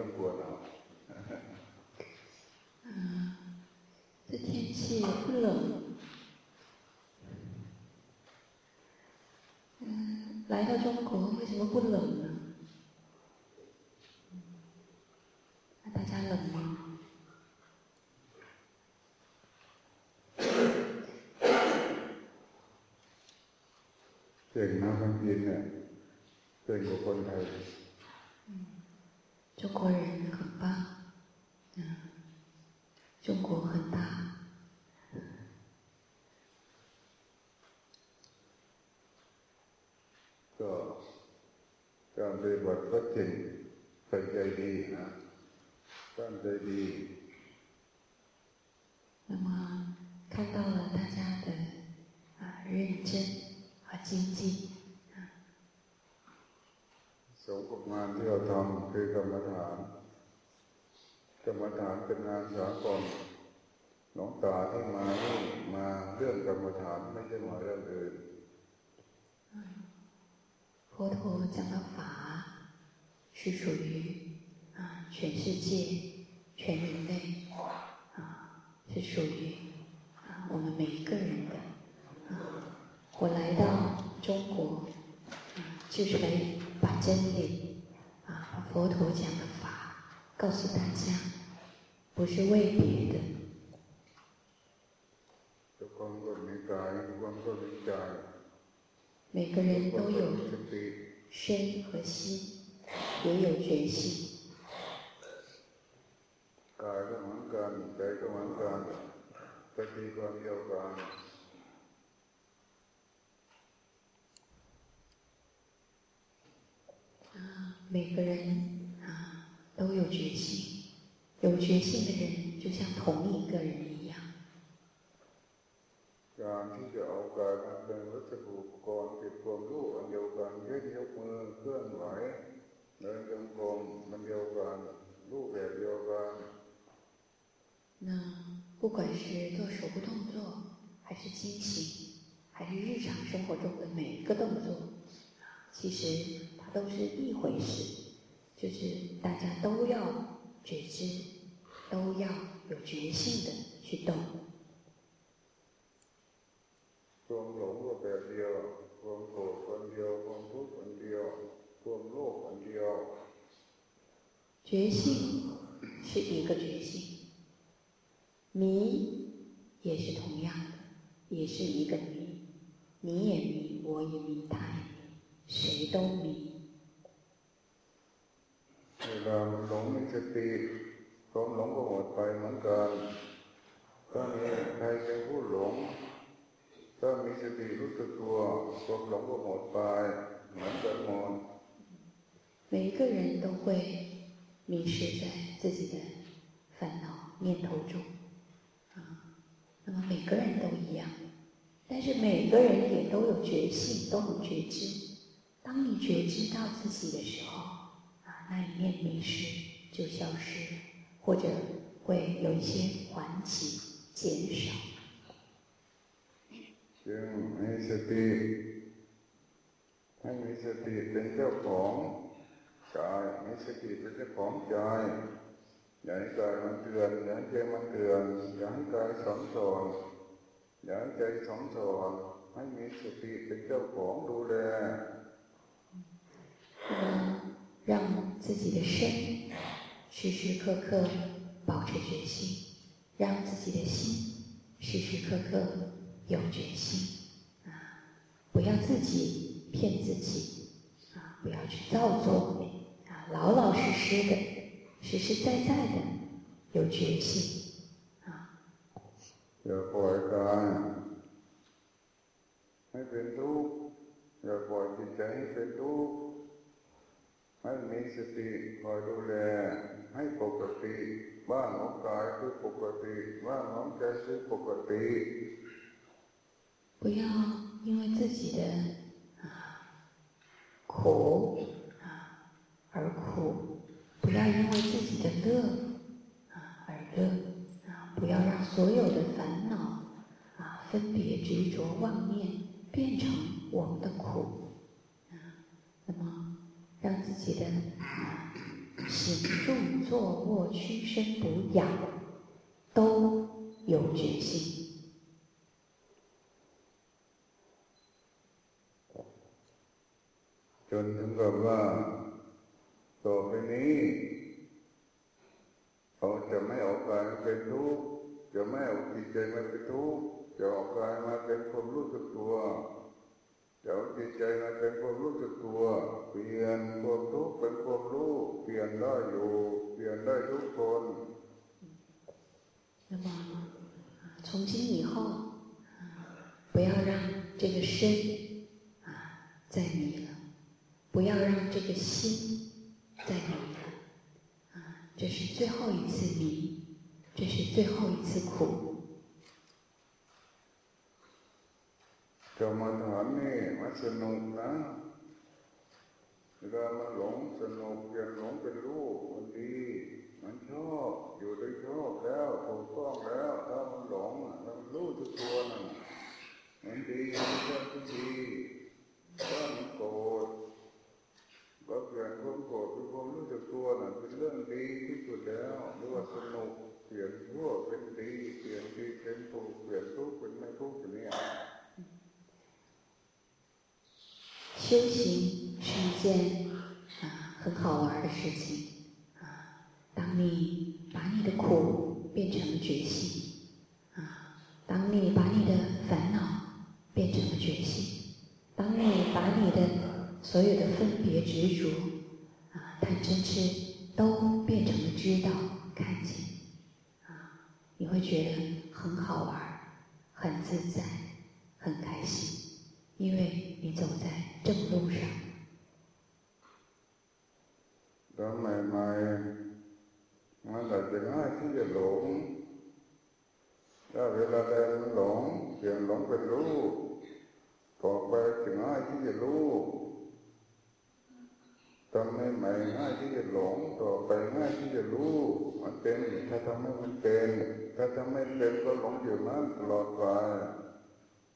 ต้องกลัวหนาว这天气也不冷，嗯，来到中国为什么不冷呢？那大家冷吗？เก่งนะคนจีนเนี่ยเก่งกว่าคนไทย 中 เป็นงานสากลหลวงตาที่มานี่มาเรื่องกรรมฐานไม่ใช่มาเรื่องอื่น佛陀讲的法是属于啊全世界全人类啊是属于啊我们每一个人的啊我来到中国啊就是来把真理啊把佛陀讲的法告诉大家， 不是为别的。每个人都有身和心，也有觉性。啊，每个人啊都有觉性，有觉性的人就像同一个人一样。การที่จะเอากายมาเป็นวัตถุอุปกรณ์เก็บความรู้อันเดียวกันเช่นยกมือเคลื่อนไหวเดินจงกรมมันเดียวกันรู้แบบเดียวกัน那不管是做手部动作，还是精行，还是日常生活中的每一个动作，其实它都是一回事，就是大家都要觉知， 都要有觉性的去动。ความหลงก็แบบเดียวความโกรธคนเดียวความทุกข์คนเดียวความโลภคนเดียว觉性是一个觉性，迷也是同样的，也是一个迷，你也迷，我也迷，他也迷，谁都迷。เวลามันหลงมีสติ ความหลงก็หมดไปเหมือนกันถ้ามีใครเป็นผู้หลง每一个人都会迷失在自己的烦恼念头中，啊，那么每个人都一样，但是每个人也都有觉性，都能觉知。当你觉知到自己的时候，啊，那一念迷失就消失， 或者会有一些缓起、减少。จึงมีสติให้มีสติเป็นเจ้าของกายมีสติเป็นเจ้าของใจอย่าให้กายมันเตือนอย่าให้ใจมันเตือนอย่าให้กายสองสอนอย่าให้ใจสองสอนให้มีสติเป็นเจ้าของดูแล让自己的身 时时刻刻保持决心，让自己的心时时刻刻有决心啊！不要自己骗自己啊！不要去造作啊！老老实实的、实实在在的有决心啊！อย่าปล่อยกายให้เป็นทุกข์อย่าปล่อยจิตใจให้เป็นทุกข์ ให้มีสติคอยดูแลให้ปกติบ้านของกายคือปกติบ้านของใจคือปกติ不要因为自己的啊苦啊而苦，不要因为自己的乐啊而乐啊，不要让所有的烦恼啊分别执着妄念 变成我们的苦啊，那么 让自己的啊行住坐卧、屈伸补养都有决心。จนถึงกับว่าต่อไปนี้เราจะไม่เอากายเป็นทุกข์จะไม่เอาจิตใจมาเป็นทุกข์จะเอากายมาเป็นความรู้สึกตัว จะเอาจิตใจมาเป็นความรู้สึกตัวเปลี่ยนความทุกข์เป็นความรู้เปลี่ยนได้อยู่เปลี่ยนได้ทุกคน那么，从今以后，不要让这个身啊再迷了，不要让这个心再迷了，啊，这是最后一次迷，这是最后一次苦。 สนุกนะเวลามันหลงสนุกเปลี่ยนหลงเป็นรู้มันดี มันชอบอยู่ได้ชอบแล้วถูกต้องแล้วถ้ามันหลงถ้ามันรู้ทุกตัวนั่นมันดีมันชอบที่ดีถ้ามันโกรธก็เปลี่ยนความโกรธเป็นความรู้สึกตัวนั่นเป็นเรื่องดีที่สุดแล้วหรือว่าสนุกเปลี่ยนชั่วเป็นดีเปลี่ยนดีเป็นถูกเปลี่ยนทุกข์เป็นไม่ทุกข์อย่างนี้ 修行是一件啊很好玩的事情啊。当你把你的苦变成了决心啊，当你把你的烦恼变成了决心，当你把你的所有的分别执着啊、贪嗔痴都变成了知道、看见啊，你会觉得很好玩、很自在、很开心。因为你走在正路上。ตอนใหม่ๆมันอาจจะง่ายที่จะหลงถ้าเวลาใดมันหลงเปลี่ยนหลงเป็นรู้ต่อไปจะง่ายที่จะรู้ตอนใหม่ๆง่ายที่จะหลงต่อไปง่ายที่จะรู้มันเป็นถ้าทำให้มันเป็นถ้าทำไม่เป็นก็หลงอยู่นั้นตลอดไป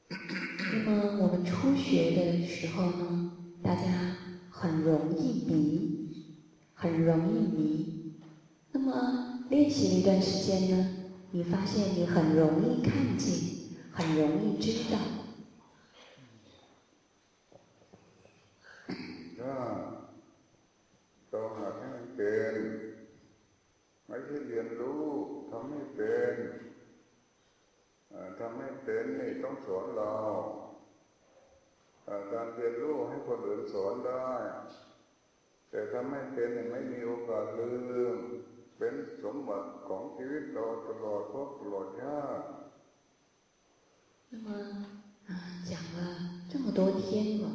那么我们初学的时候呢，大家很容易迷，很容易迷。那么练习一段时间呢，你发现你很容易看见，很容易知道。สอนได้ แต่ถ้าไม่เป็นไม่มีโอกาสลืมเป็นสมบัติของชีวิตเราตลอดพบตลอดชาติ那么啊，讲了这么多天了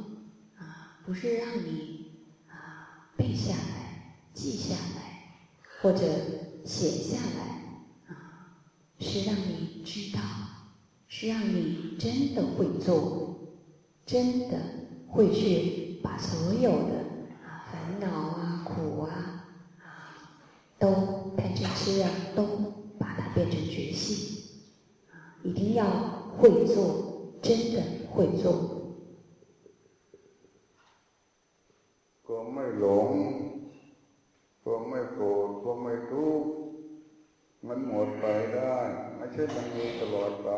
啊，不是让你啊背下来、记下来或者写下来啊，是让你知道，是让你真的会做。真的会去 把所有的啊烦恼啊苦啊啊都贪嗔痴啊都把它变成觉性啊，一定要会做，真的会做。ก็ไม่หลงก็ไม่โกรธก็ไม่ทุกข์มันหมดไปได้ไม่ใช่มันมีตลอดไป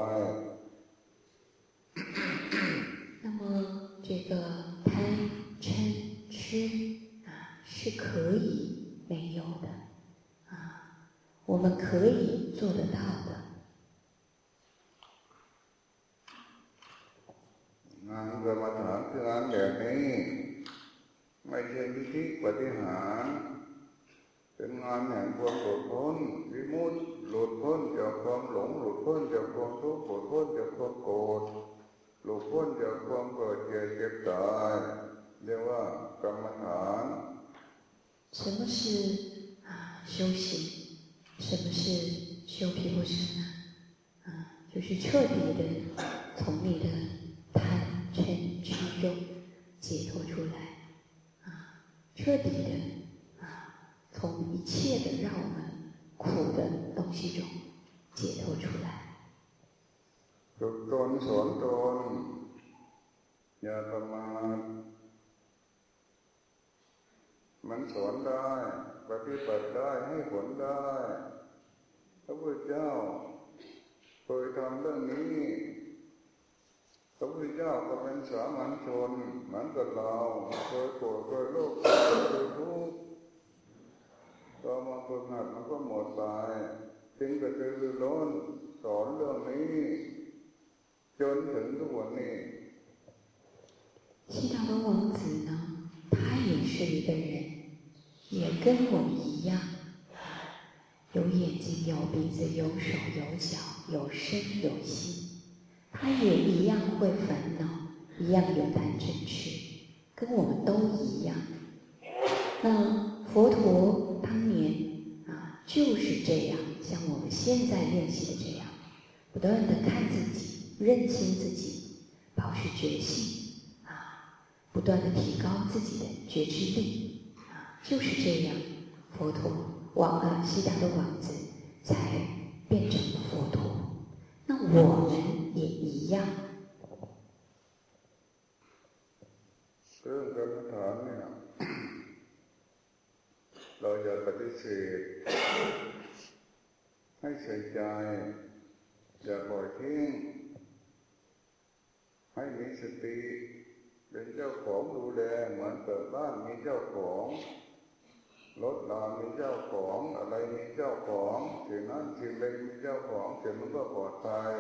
们可以做得到的。งานกรรมฐานคืองานแบบนี้ไม่ใช่วิธีปฏิหารเป็นงานแห่งความหลุดพ้นวิมุตติหลุดพ้นจากความหลงหลุดพ้นจากความทุกข์หลุดพ้นจากความโกรธหลุดพ้นจากความเกิดเจ็บเจ็บตายเรียกว่ากรรมฐาน什么是啊修行？ 什么是修皮肤身呢？啊，就是彻底的从你的贪嗔痴中解脱出来，啊，彻底的啊从一切的让我们苦的东西中解脱出来。ฝึกตนสอนตน อย่าประมาทมันสอนได้ปฏิบัติได้ให้ผลได้พ ระพุทธเจ้าเคยทำเรื่องนี้พระพุทธเจ้าก็เป็นสามัญชนเหมือนกับเราเคยโกรธเคยโลภเคยทุกข์ก็มาฝึกหัดมันก็หมดไปจึงกระตือรือร้นสอนเรื่องนี้จนถึงทุกวันนี้西达罗王子呢，他也是一个人，也跟我们一样， 有眼睛、有鼻子、有手、有脚、有身、有心，他也一样会烦恼，一样有贪嗔痴，跟我们都一样。那佛陀当年啊就是这样，像我们现在练习的这样，不断的看自己，认清自己，保持觉性啊，不断的提高自己的觉知力啊，就是这样，佛陀王呃悉达多王子才变成佛陀。那我们也一样。เราอย่าปฏิเสธให้ใส่ใจอย่าปล่อยทิ้งให้มีสติเป็นเจ้าของดูแลเหมือนเกิดบ้านมีเจ้าของ รถลามีเจ้าของอะไรมีเจ้าของสิ่งนั้นสิ่งใดมีเจ้าของสิ่งนั้นก็ปลอดภัย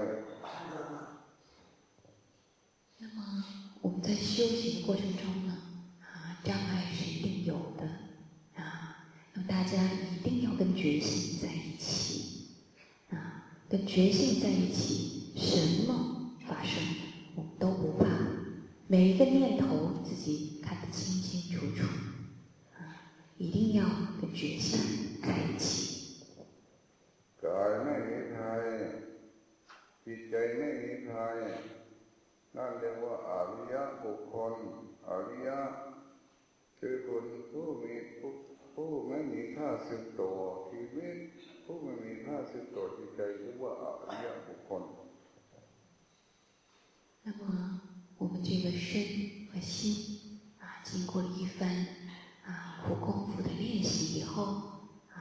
那么我们在修行的过程中呢，啊，障碍是一定有的。大家一定要跟觉性在一起啊！跟觉性在一起，什么发生 一定要跟觉性在一起。กายไม่มีใครจิตใจไม่มีใครนั่นเรียกว่าอริยบุคคลอริยคือคนผู้มีผู้ผู้ไม่มีค่าสึกต่อชีวิตผู้ไม่มีค่าสึกต่อจิตใจเรียกว่าอริยบุคคล那么我们这个身和心啊，经过了一番 啊苦功夫的练习以后啊，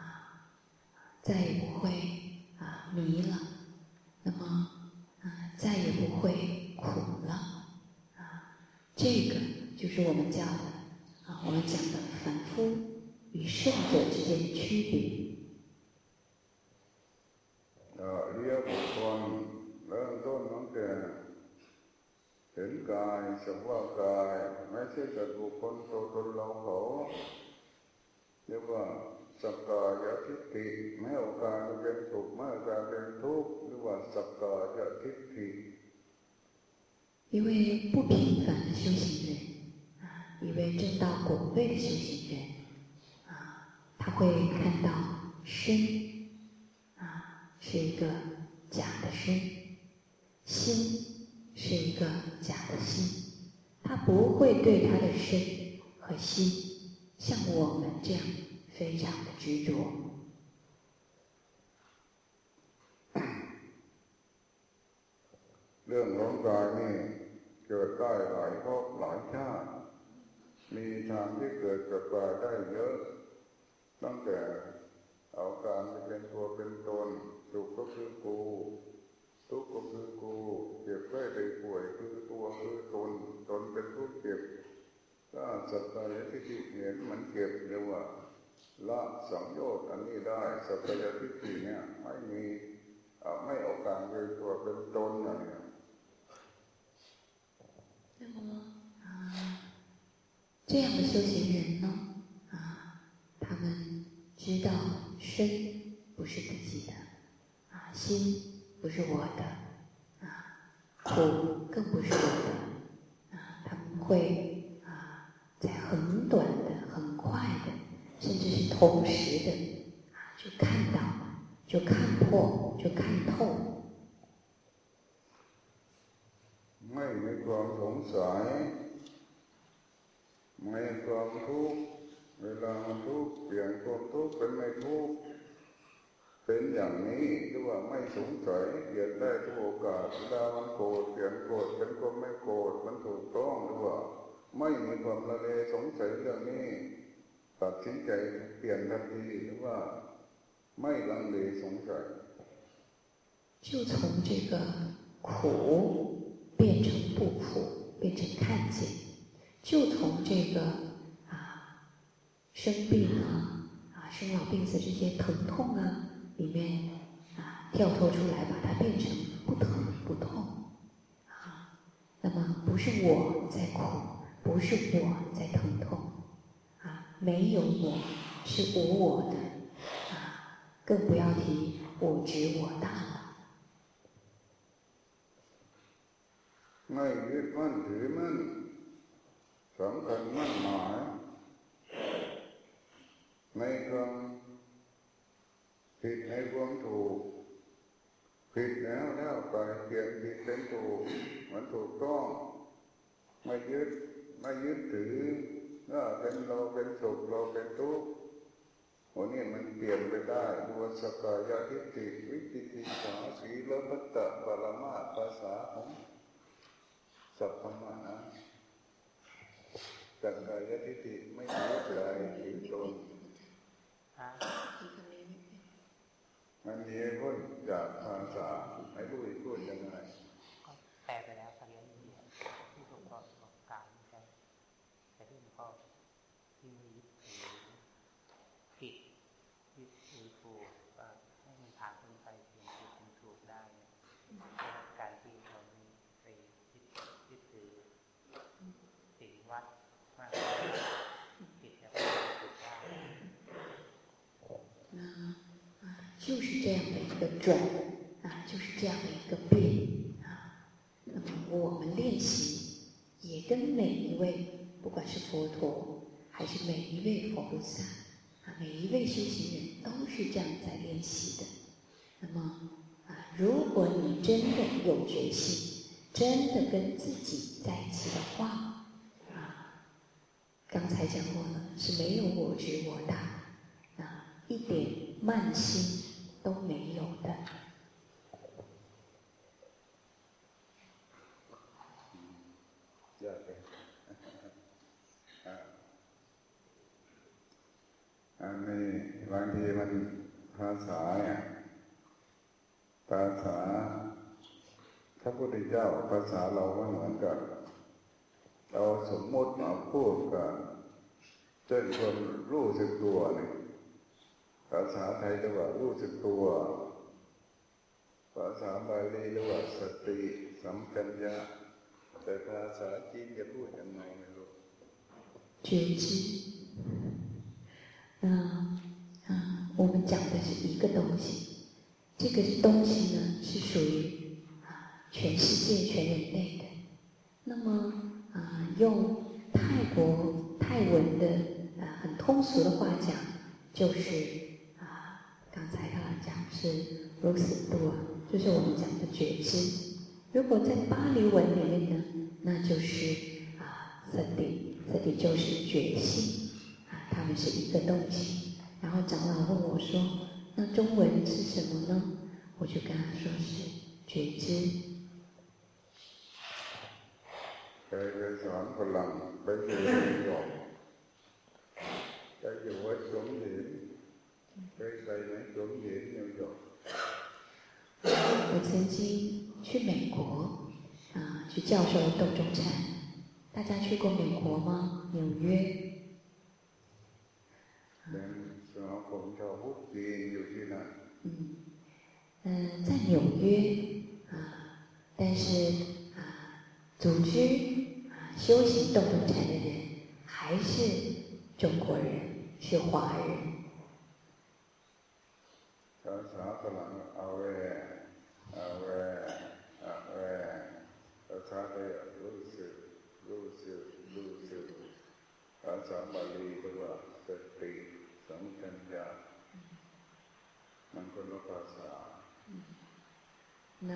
再也不会啊迷了，那么啊再也不会苦了啊，这个就是我们叫的啊我们讲的凡夫。与圣者之间的区别。อริยบุคคลเริ่มต้นตั้งแต่เห็นกายสักว่ากายไม่ใช่สัตว์บุคคลตัวตนเราเขาเ รียกว่าสักกายทิฏฐิไม่เอาการเป็นสุขไม่เอาการเป็นทุกข์หรือว่าสักกายทิฏฐิ一位不平凡的修行人啊，一位正道果位的修行人。他会看到身啊是一个假的身，心是一个假的心，他不会对他的身和心 像我们这样非常的执着。เรื่องของกายนี่เกิดได้หลายภพหลายชาติมีทางที่เกิดกับกายได้เยอะตั้งแต่เอาการเป็นตัวเป็นตนสุขก็คือกูทุกข์ก็คือกูเจ็บไข้ได้ป่วยคือตัวคือตนตนเป็นผู้เจ็บ ถ้าสัตยทิฏฐิเห็นมันเก็บเรียกว่าละสังโยชน์อันนี้ได้สัตยทิฏฐิเนี่ยไม่มีไม่เอาการเป็นตัวเป็นตนอย่างเนี้ย那么啊，这样的修行人呢？知道身不是自己的，啊，心不是我的，啊，苦更不是我的，啊，他们会啊， 在很短的、很快的，甚至是同时的，啊，就看到，就看破，就看透。ไม่มีความสงสัยไม่ความทุกข์เวลามันทุกข์เปลี่ยนความทุกข์เป็นไม่ทุกข์เป็นอย่างนี้หรือว่าไม่สงสัยเปลี่ยนได้ทุกโอกาสเวลามันโกรธเปลี่ยนโกรธเป็นความไม่โกรธมันถูกต้องหรือว่า ไม่มีความละเลสงสัยเรื่องนี้ตัดสินใจเปลี่ยนทันทีหรือว่าไม่ลังเลสงสัย就从这个苦变成不苦，变成看见，就从这个啊生病啊啊生老病死这些疼痛啊里面啊跳脱出来，把它变成不疼不痛啊。那么不是我在苦， 不是我在疼痛啊，没有我是无我的啊，更不要提我执我大了。ไม่ยึดมั่นถือมั่นสำคัญมั่นหมายในความผิดในความถูกผิดแล้วแล้วไปเปลี่ยนผิดเป็นถูกมันถูกต้องไม่ยึด ไม่ยึดถือว่าเป็นเราเป็นสุขเราเป็นทุกข์วันนี้มันเปลี่ยนไปได้ดูสกายทิฏฐิวิจิติสาสีลพัตตะปรมาภาษาของสัพพมานะสักกายทิฏฐิไม่ถือกายถือตนมันมีพ้นจากภาษาไม่รู้อีกพูดยังไงแปลไปแล้ว 的转啊，就是这样的一个变啊。那么我们练习也跟每一位，不管是佛陀还是每一位菩萨啊，每一位修行人都是这样在练习的。那么啊，如果你真的有决心，真的跟自己在一起的话啊，刚才讲过了，是没有我执我大啊，一点慢心。都没有的。อันนี้บางทีมันภาษาเนี่ยภาษาพระพุทธเจ้าภาษาเราไม่เหมือนกัน เราสมมติมาพูดกันเช่นคนรู้สึกตัวเนี่ย ภาษาไทยเรียกว่ารู้สึกตัว ภาษาบาลีเรียกว่าสติสัมปัญญาแต่ภาษาจีนจะพูดยังไงไม่รู้觉知，那啊，我们讲的是一个东西，这个东西呢是属于啊全世界全人类的。那么啊，用泰国泰文的啊很通俗的话讲，就是 刚才他讲是如此多，就是我们讲的觉知。如果在巴黎文里面呢，那就是啊，色谛，色谛就是觉性啊，他们是一个东西。然后长老问我说：“那中文是什么呢？”我就跟他说是觉知。我曾经去美国，啊，去教授斗中禅。大家去过美国吗？纽约。嗯，嗯，在纽约啊，但是啊，组织啊修行洞中禅的人还是中国人，是华人。那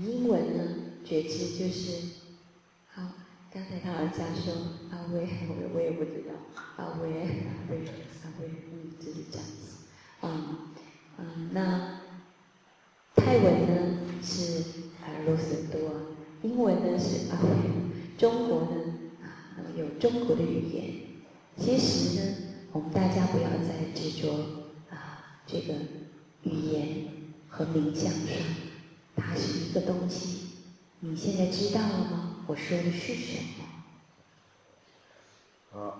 英文呢？觉知就是好。刚才他儿子说阿威，我我也不知道阿威阿威阿威，嗯，就是这样子。嗯嗯，那泰文呢？是啊，罗森多。英文呢？是阿，中国呢？啊，有中国的语言。其实呢，我们大家不要再执着啊，这个语言和冥想上，它是一个东西。你现在知道了吗？我说的是什么？啊。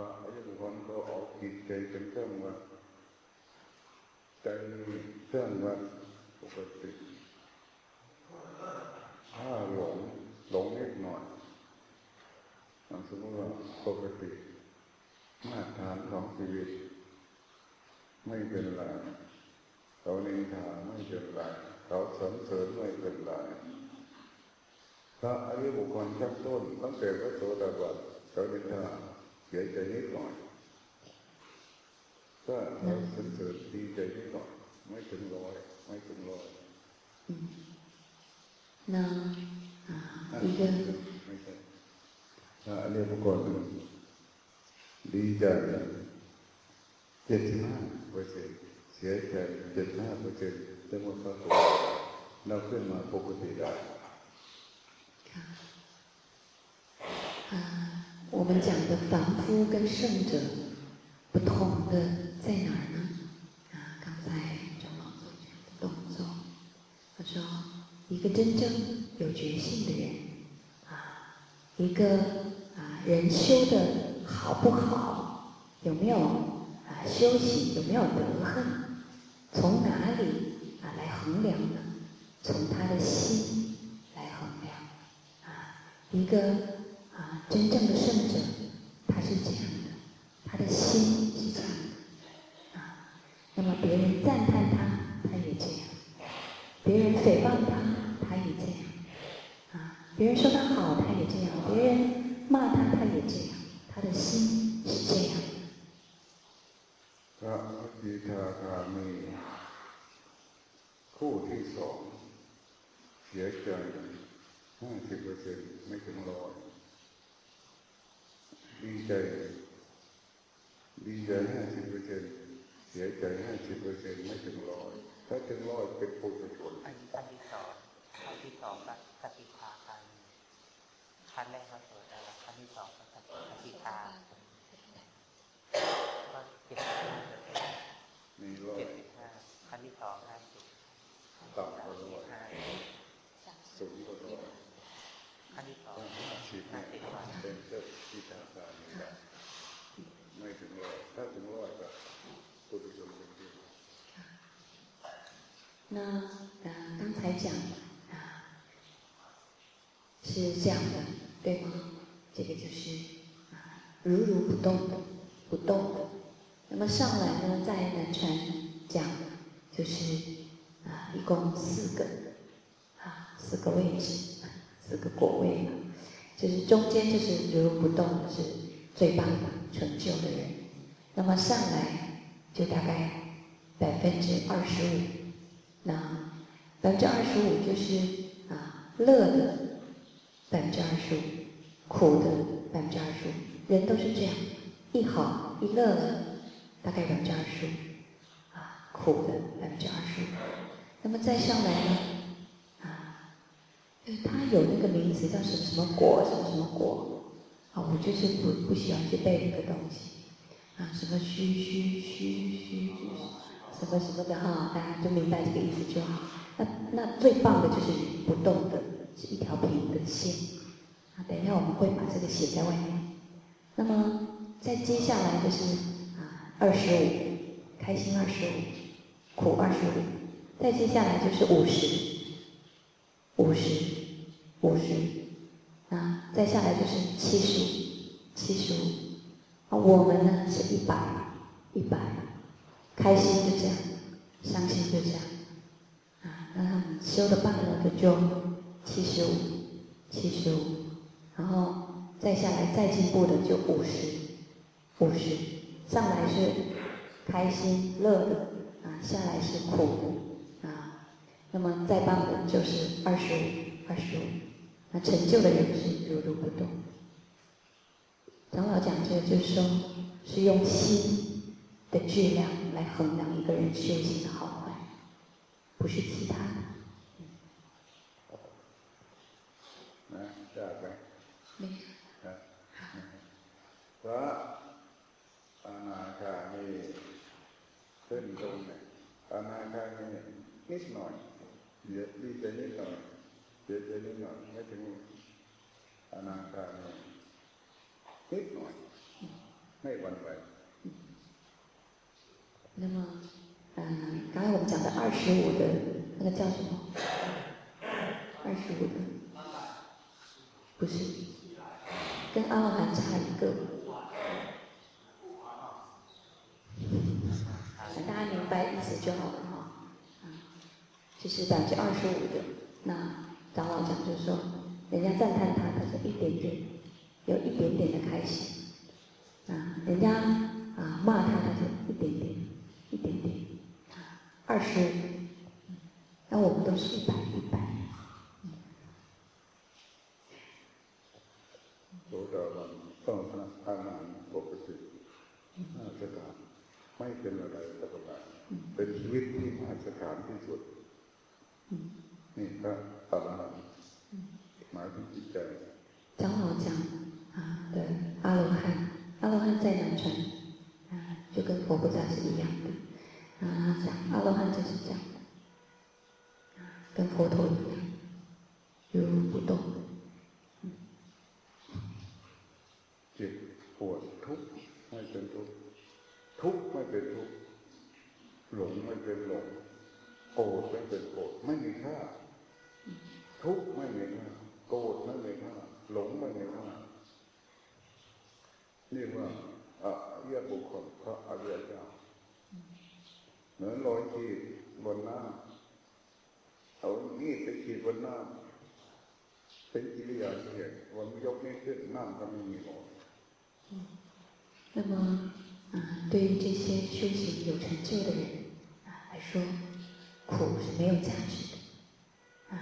ระยบุคคลเขาเอาจิตใจเป็นเครื่องวัดใจเครื่องวัดปกติถ้าหลงหลงนิดหน่อยสมมติว่าปกติมาตรฐานของชีวิต ไม่เป็นไรเขานินทาไม่เป็นไรเขาสรรเสริญไม่เป็นไรพระอริยบุคคลชั้นต้นตั้งแต่พระโสดาบันเขานินทา เสียใจนิดหน่อยก็เราสรรเสริญดีใจนิดหน่อยไม่ถึงร้อยไม่ถึงร้อย那啊一个ไม่ใช่พระอริยบุคคลดีใจเจ็ดสิบห้าเปอร์เซ็นต์เสียใจเจ็ดห้าเปอร์เซ็นต์จะหมดพระโสดาบันเราขึ้นมาปกติได้啊，我 我们讲的凡夫跟圣者不同的在哪儿呢？啊，刚才张老做这样的动作，他说，一个真正有觉性的人，啊，一个啊人修的好不好，有没有啊修行，有没有德行，从哪里啊来衡量呢？从他的心来衡量，啊，一个。真正的圣者，那呃，刚才讲啊，是这样的，对吗？这个就是啊，如如不动的，不动的。那么上来呢，在南传讲的，就是啊，一共四个啊，四个位置，四个果位嘛。就是中间就是如如不动是最棒的成就的人，那么上来就大概百分之二十五，那百分之二十五就是啊乐的百分之二十五，苦的百分之二十五，人都是这样，一好一乐大概百分之二十五，啊苦的百分之二十五，那么再上来呢？它有那个名词叫什么什么果，什么什么果，啊，我就是不不喜欢去背那个东西，啊，什么虚虚虚虚，什么什么的哈，大家就明白这个意思就好。那那最棒的就是不动的，是一条平的线。啊，等一下我们会把这个写在外面。那么再接下来就是啊，二十五，开心二十五，苦二十五，再接下来就是五十。五十，五十，啊，再下来就是七十五，七十五，啊，我们呢是一百，一百，开心就这样，伤心就这样，啊，那他们修的棒了的就七十五，七十五，然后再下来再进步的就五十，五十，上来是开心乐的，啊，下来是苦的。啊那么再棒的就是二十五，二十五，那成就的人是如如不动。长老讲这个就是说，是用心的质量来衡量一个人修行的好坏，不是其他的。来，第二遍。嗯。来。阿难迦弥，尊尊，阿难迦弥，念念，日日念念，日日念念，念成阿难迦弥，念念，没。完没。了。那么，嗯，刚才我们讲的二十五的那个叫什么？二十五的，不是，跟阿罗汉差一个。大家明白意思就好了哈。就是百分之二十五的。那长老讲就是说，人家赞叹他，他是一点点，有一点点的开心。啊，人家啊骂他，他就一点点，一点点。二十五，那我们都是一百一百。多少万，多少万，阿难，不可思议，那这个，ไม่เป็นอะไรสักอย่างเป็นชีวิตที่มหัศจรรย์ที่สุดนี่พระอรหันต์หมายถึงจิตใจ长老讲啊的阿罗汉，阿罗汉在南传啊， 就跟佛菩萨是一样的啊，讲阿罗汉就是这样的，跟佛陀一样，如如不动。จ็บปวดทุกข์ไม่เป็นทุกข์ทุกข์ไม่เป็นทุกข์หลงไม่เป็นหลงโกรธไม่เป็นโกรธไม่มีค่าทุกข์ไม่มีค่าโกรธไม่มีค่าหลงไม่มีค่านี่ว่า อะเรียบุคคลพระอริยเจ้าเหมือนรอยขีดบนหน้าเอามีดไปขีดบนหน้าเป็นกิริยาที่เห็นวันยกนี้ขึ้นน้ำก็ไม่มีหมด那么，啊，对于这些修行有成就的人啊来说，苦是没有价值的，啊，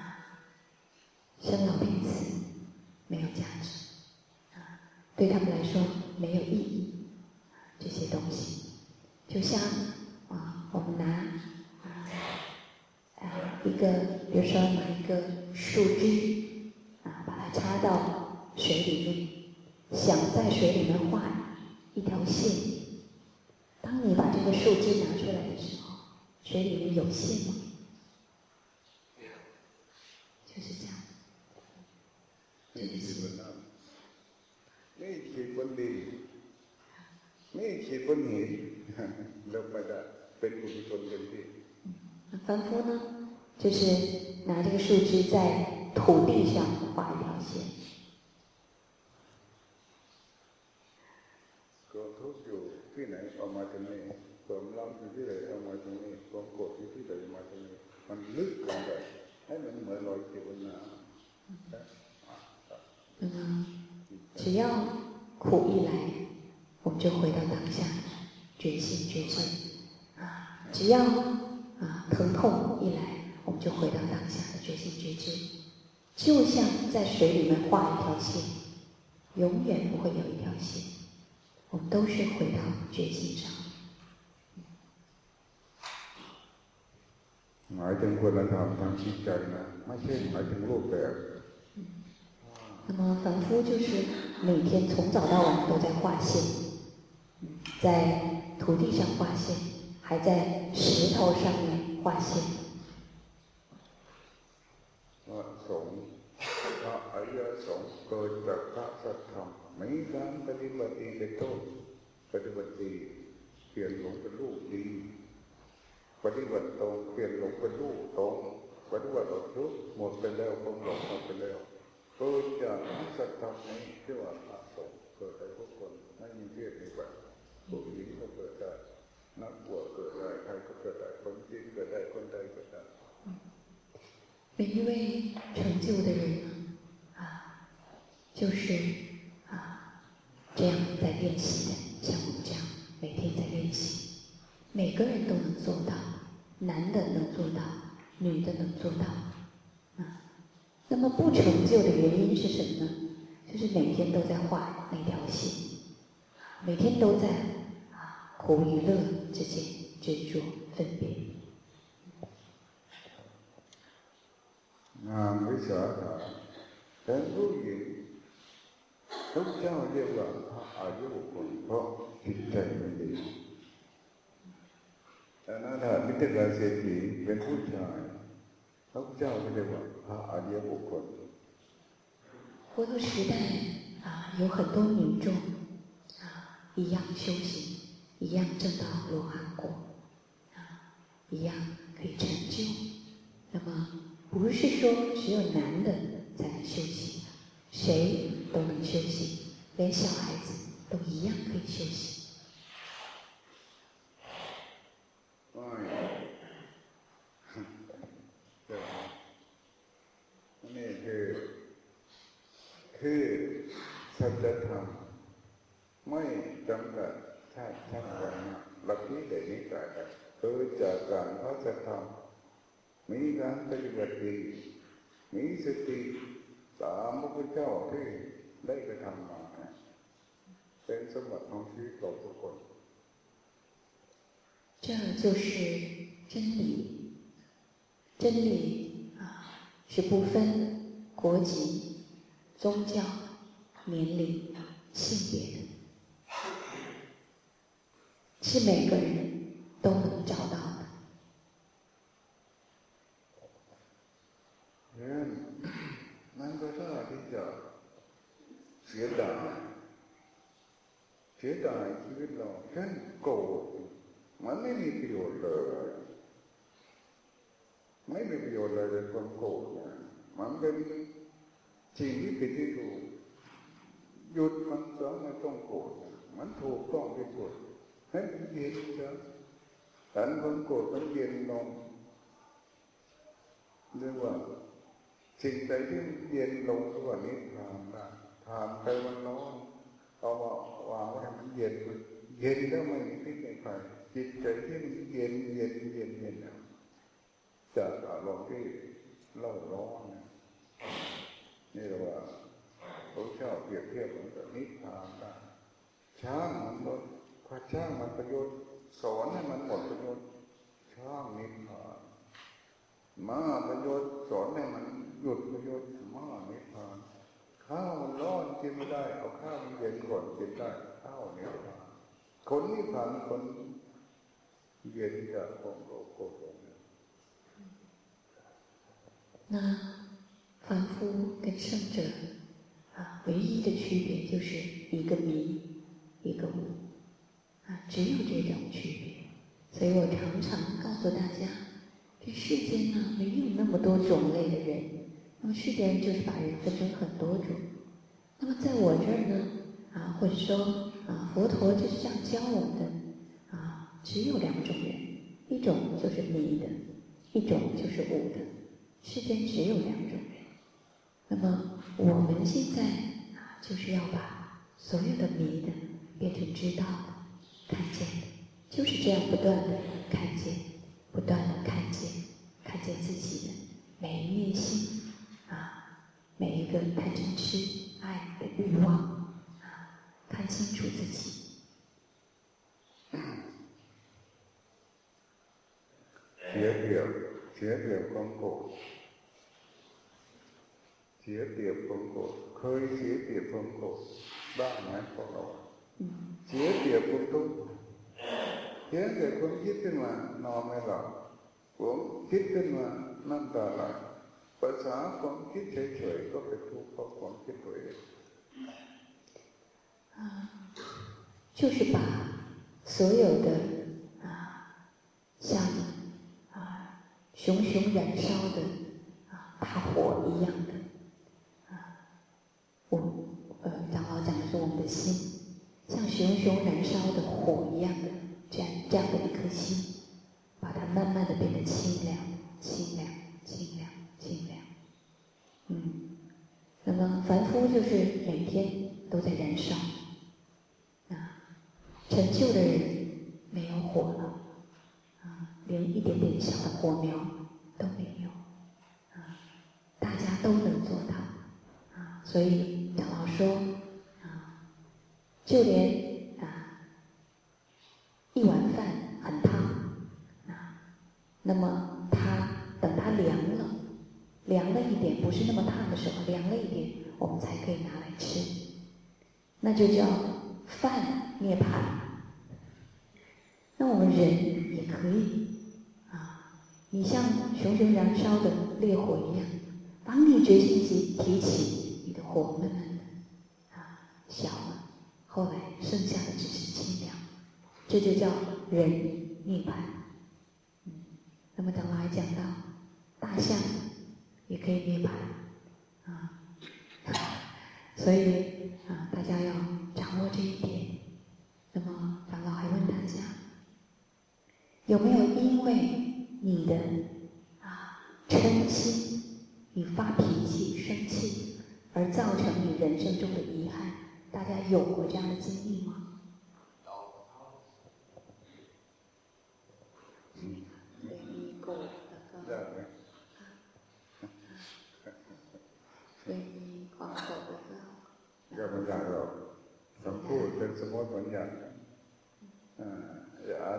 生老病死没有价值，啊，对他们来说没有意义，这些东西， 就像啊，我们拿啊啊一个，比如说拿一个树枝啊，把它插到水里面。想在水里面画一条线，当你把这个树枝拿出来的时候，水里面有线吗？就是这样。没结婚的，没有结婚的，没气不离，都不得，เป็นบุญคนเต็มที่那凡夫呢，就是拿这个树枝在土地上画一条线。ที่ไหนเอามาตรงนี้ความรักอยู่ที่ไหนเอามาตรงนี้ความโกรธอยู่ที่ไหนมาตรงนี้มันลึกลงไปให้มันเหมือนรอยเขียวน้ำ那么，只要苦一来，我们就回到当下， 觉性觉知啊；只要啊疼痛一来，我们就回到当下的觉性觉知，就像在水里面画一条线，永远不会有一条线。我们都是回到觉性上。หมายถึงคุณธรรมทางจิตใจนะไม่ใช่หมายถึงรูปแบบ那么凡夫就是每天从早到晚都在画线，在 土地上画线，还在石头上面画线。ว่าสงฆ์พระอริยสงฆ์เกิดจากพระสัทธรรมมีการปฏิบัติดีเป็นต้นปฏิบัติดีเปลี่ยนหลงเป็นลูกดีปฏิบัติตรงเปลี่ยนหลงเป็นลูกตรงปฏิบัติอดทุกหมดไปแล้วความหลงหมดไปแล้วเกิดจากนักสัตธรรมนี้ที่ว่าอาสงเกิดได้ทุกคนไม่มีเพศมีแบบผู้หญิงก็เกิดได้ นักบวชเกิดได้ใครก็เกิดได้คนจีนเกิดได้คนใดเกิดได้每一位成就的人啊，就是这样在练习的，像我们这样每天在练习，每个人都能做到，男的能做到，女的能做到，啊，那么不成就的原因是什么呢？就是每天都在画那条线，每天都在啊 苦与乐之间执着分别。啊，为啥啊？很多人。พระเจ้าเรียกว่าพระอายุบุคคลเพราะจิตใจมันดีอนาถามิตรกาเศรษฐีเป็นผู้ชาย 佛陀时代啊，有很多民众啊，一样修行， 一样证到罗汉果，啊，一样可以成就。那么，不是说只有男的才能修行，谁都能修行，连小孩子都一样可以修行。คือสัจธรรมไม่จำกัด ชาติชาติกันลัทธิใดนี้แต่เกิดจากการพระสัจธรรมมีการปฏิบัติดีมีสติตามพระพุทธเจ้าที่ได้กระทำมาเป็นสมบัติของชีวิตเราทุกคน这就是真理，真理啊是不分国籍宗教、年龄、性别的， 是每个人都能找到的。嗯，那个啥比较觉得，觉得ชีวิตเราเช่นโกรธมันไม่มีประโยชน์เลยไม่มีประโยชน์เลยในความโกรธมันเป็นสิ่งที่ผิดที่ถูกหยุดมันสองมันต้องโกรธมันถูกต้องที่สุด ให้มันเย็นเถอะแต่ความโกรธมันเย็นลงเรียกว่า สิ่งใดที่เย็นลงตัวนี้ทานได้ทานไปมันร้อนเอามาวางไว้ให้มันเย็นเย็นแล้วไม่มีพิษในใครจิตใจที่มันเย็นเย็นเย็นเย็นจากอารมณ์ที่เล่าร้อนนี่เรียกว่าพระเจ้าเปรียบเทียบเหมือนกับนิพพานได้ช้างมันหมด พระช้างมันประโยชน์สอนให้มันหมดประโยชน์ช้างนิพพานมาประโยชน์สอนให้มันหยุดประโยชน์มานิพพานข้าวมันร้อนกินไม่ได้เอาข้าวมันเย็นก่อนกินได้ข้าวนิพพานคนนิพพานคนเย็นจากความโลภโกรธ那凡夫跟圣者啊，唯一的区别就是一个迷，一个悟 啊，只有这种区别。所以我常常告诉大家，这世间呢没有那么多种类的人，那么世间就是把人分成很多种。那么在我这儿呢啊，或者说啊，佛陀就是这样教我们的啊，只有两种人，一种就是迷的，一种就是悟的。世间只有两种人。那么我们现在啊，就是要把所有的迷的变成知道、看见的，就是这样不断的看见，不断的看见，看见自己的每一面心，啊，每一个贪嗔痴爱的欲望，啊，看清楚自己。解解解解封口。解解封口，可以解解封口，慢慢封口。เคยเสียเปรียบความโกรธบ้างไหมพวกเราเสียเปรียบความทุกข์เพียงแต่ความคิดขึ้นมานอนไม่หลับผมคิดขึ้นมาน้ำตาไหลภาษาความคิดเฉยๆก็เป็นทุกข์เพราะความคิดตัวเอง就是把所有的啊，像啊熊熊燃烧的啊大火一样的我呃，长老讲的是我们的心， 像熊熊燃烧的火一样的这样这样的一颗心，把它慢慢的变得清凉、清凉、清凉、清凉。嗯，那么凡夫就是每天都在燃烧，啊，陈旧的人没有火了，啊，连一点点小的火苗都没有，啊，大家都能做到，啊，所以。长老说：“，就连啊一碗饭很烫啊，那么它等它凉了，凉了一点，不是那么烫的时候，凉了一点，我们才可以拿来吃。那就叫饭涅槃。那我们人也可以啊，你像熊熊燃烧的烈火一样，当你决心提提起，你的火慢慢的啊小，后来剩下的只是清凉，这就叫人涅槃。嗯，那么等来讲到大象也可以涅槃啊，所以啊大家要掌握这一点。那么长老还问大家，有没有因为？你的啊嗔心，你发脾气、生气，而造成你人生中的遗憾，大家有过这样的经历吗？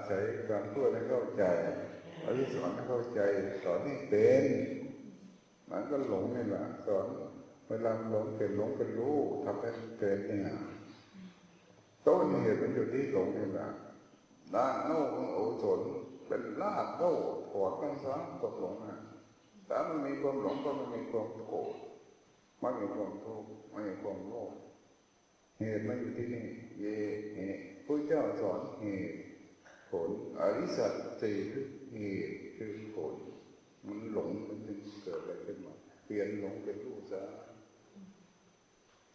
ศัยการพูดให้เข้าใจอธิสอนให้เข้าใจสอนให้เป็นมันก็หลงนี่แหละสอน เวลาหลงเป็นหลงเป็นรู้ทำให้เป็นเนี่ยต้นเหตุมันอยู่ที่หลงนี่แหละด้านโน้ของโอสนเป็นรากโน้ถอดกันซะตกหลงนะแต่มันมีความหลงก็มันมีความโกรธมันมีความทุกข์มันมีความโลภเหตุมันอยู่ที่นี่เย่เหตุพระเจ้าสอนเหตุผลอริสัตสี่คือเหตุคือผลมันหลงมันจึงเกิดอะไรขึ้นมา เปลี่ยนหลงเป็นรู้ซะ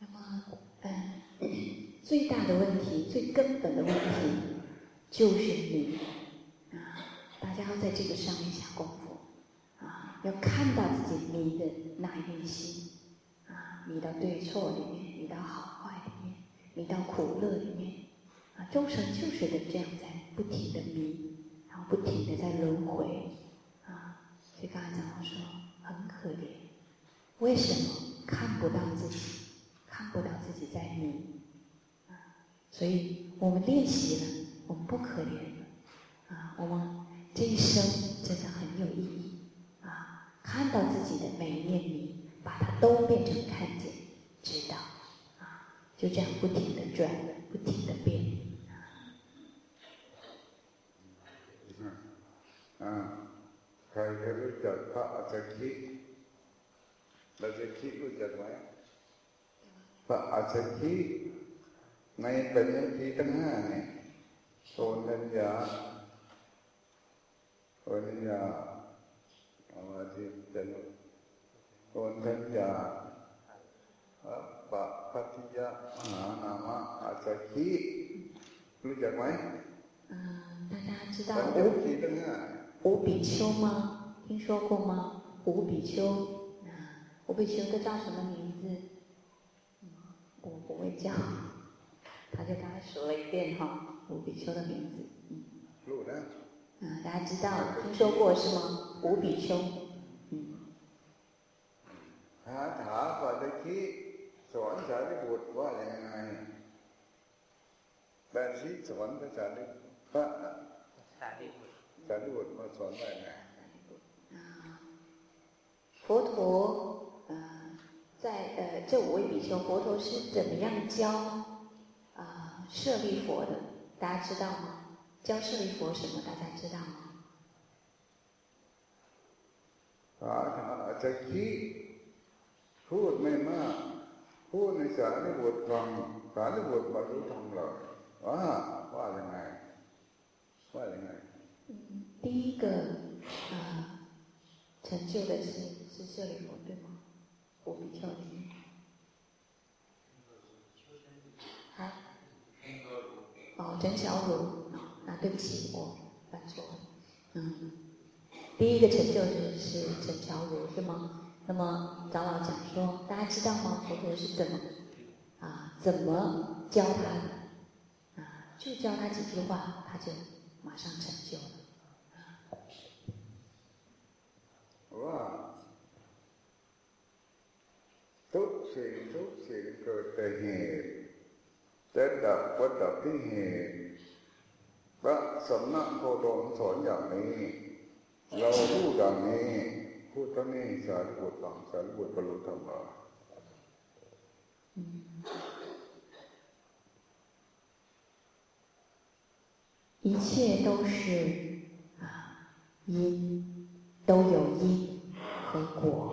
那么，呃，最大的问题、最根本的问题就是迷啊！大家要在这个上面下功夫啊！要看到自己迷的那一面心啊，迷到对错里面，迷到好坏里面，迷到苦乐里面啊！众生就是的这样在。不停的迷，然后不停的在轮回，啊，所以刚才讲到说很可怜，为什么看不到自己，看不到自己在迷，啊，所以我们练习了，我们不可怜了，啊，我们这一生真的很有意义，啊，看到自己的每一面迷，把它都变成看见，知道，啊，就这样不停的转，不停的变。ใครจะรู้จักพระอัจฉริเราจะคิดรู้จักไหม พระอัจฉริในปัญญทีทั้งห้าเนี่ยโสนัญญาโสนัญญาอามาจิจันโสนัญญาปะพัทิยะมหานามะอัจฉริรู้จักไหม大家知道五五比丘吗？听说过吗？五比丘啊，五比丘都叫什么名字？ 我不会叫，他就刚才说了一遍哈，五比丘的名字。嗯，啊，大家知道听说过是吗？五比丘。嗯。คาถาปัจจิสอนสารีบุตรว่าอย่างไรแบบที่สอนภาษาลิพระสารีบุตร佛陀呃， 在呃这五位比丘，佛陀是怎么样教啊舍利佛的？大家知道吗？教舍利佛什么？大家知道吗？啊啊，这几พูดไม่มากพูดในสารในบทฟังสารในบทบรรลุธรรมเลยว่าว่ายังไงว่ายังไง第一个啊，成就的是是舍利佛，对吗？ 五比丘里面。好。哦，陈小茹，啊，对不起，我犯错了。嗯，第一个成就者是陈小茹，是吗？那么长老讲说，大家知道吗？佛陀是怎么啊？怎么教他的？啊，就教他几句话，他就马上成就了。 ทุกสิ่งทุกสิ่งเกิดแต่เหตุจะดับก็ดับที่เหตุพระสำนักโพดมสอนอย่างนี้ เราพูดอย่างนี้พูดเท่านี้สารีบุตรฟังสารีบุตรบรรลุธรรมะ一切都是啊因 都有因和果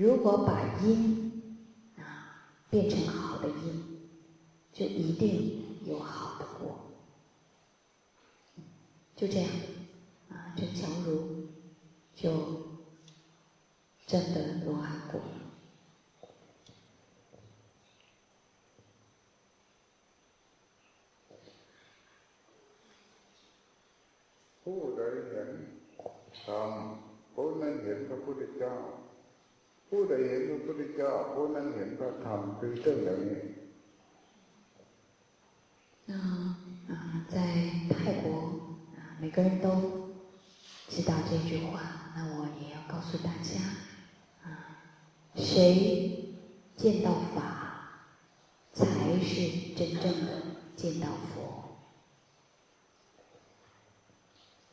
如果把因啊变成好的因，就一定有好的果，就这样啊，陈乔如就真的罗汉果。ผู้ใดเห็นธรรมผู้นั้นเห็นพระพุทธเจ้า ผู้ใดเห็นพระพุทธเจ้าผู้นั้นเห็นพระธรรมคือเรื่องอย่างนี้那啊，在泰国啊，每个人都知道这句话。那我也要告诉大家啊，谁见到法，才是真正的见到佛。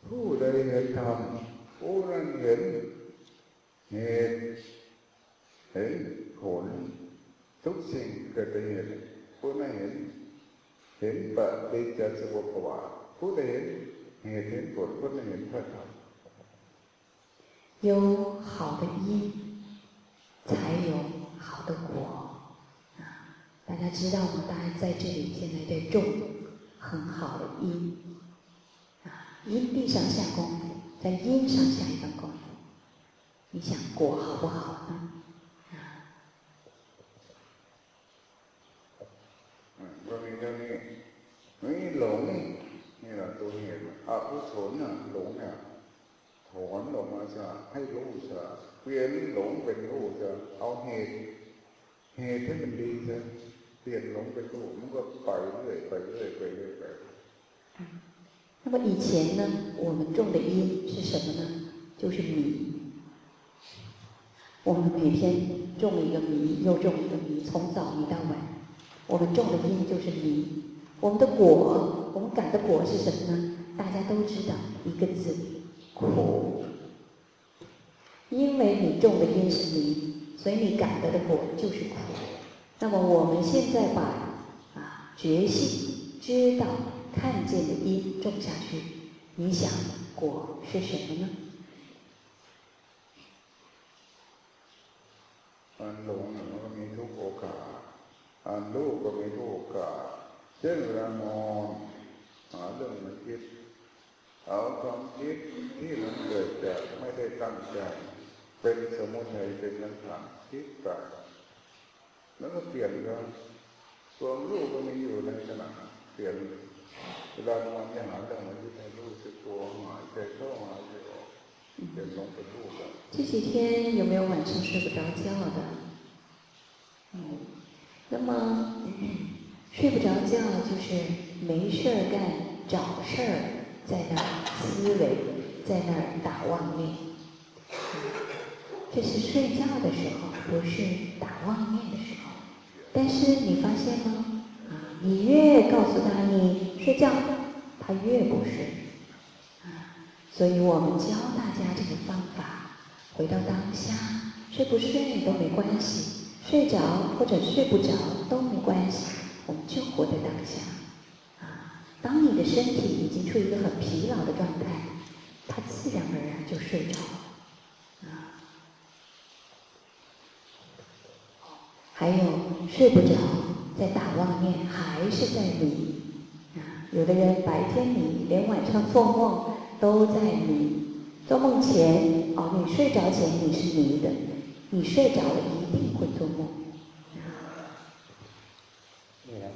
ผู้ใดเห็นธรรมผู้นั้นเห็นเหตุ เห็นผลทุกสิ่งเกิดเหตุผู้นั้นเห็นเห็นปฏิจจสมุปบาทผู้ใดเห็นเหตุเห็นผลผู้นั้นเห็นพระธรรม有好的因，才有好的果啊！大家知道吗？大家在这里现在在种很好的因。因地上下功夫，在因上下一番功夫，你想果好不好呢？ มีหลงนี่แหละตัวเหตุอกุศลน่ะหลงเนี่ยถอนออกมาซะให้รู้ซะเปลี่ยนหลงเป็นรู้ซะเอาเหตุเหตุให้มันดีซะเปลี่ยนหลงเป็นรู้มันก็ไปเรื่อยไปเรื่อยไปเรื่อยไป那么以前呢，我们种的因是什么呢？就是迷。我们每天种一个迷，又种一个迷，从早迷到晚。我们种的因就是迷。 我们的果，我们感的果是什么呢？大家都知道一个字，苦。因为你种的因是泥，所以你感得的果就是苦。那么我们现在把啊，觉性知道看见的因种下去，你想果是什么呢？ าสอันรู้ก็มีทุกโอกาสเช่นเวลานอนหาเรื่องมันคิดเอาความคิดที่มันเกิดจากไม่ได้ตั้งใจเป็นสมุทัยเป็นนันถังคิดไปแล้วก็เปลี่ยนกันความรู้ก็มีอยู่ในขณะเปลี่ยน这几天有没有晚上睡不着觉的？嗯，那么 睡不着觉就是没事儿干，找事儿在那思维，在那儿打妄念。这是睡觉的时候，不是打妄念的时候。但是你发现吗？你越告诉他你睡觉，他越不睡。啊，所以我们教大家这个方法，回到当下，睡不睡都没关系，睡着或者睡不着都没关系，我们就活在当下。啊，当你的身体已经处于一个很疲劳的状态，他自然而然就睡着了。啊，还有睡不着。在打妄念，还是在迷啊？有的人白天迷，连晚上做梦都在迷。做梦前，哦，你睡着前你是迷的，你睡着了一定会做梦。